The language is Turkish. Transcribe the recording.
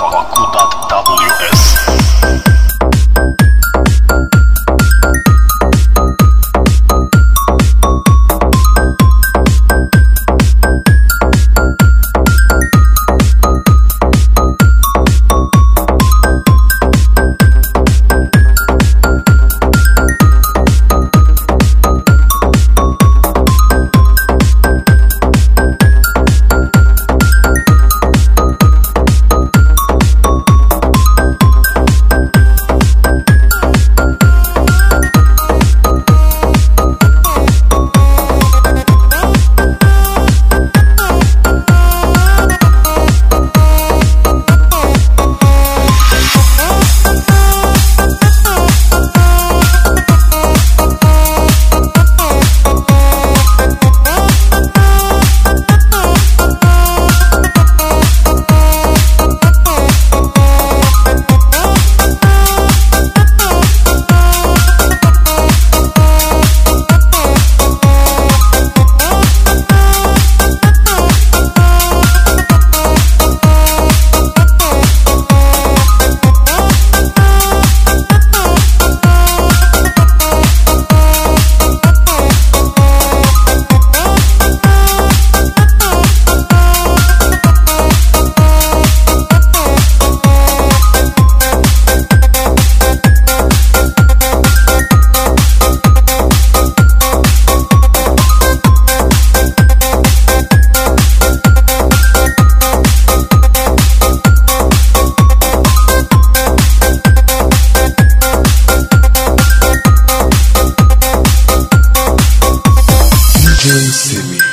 Bakuda WS to me.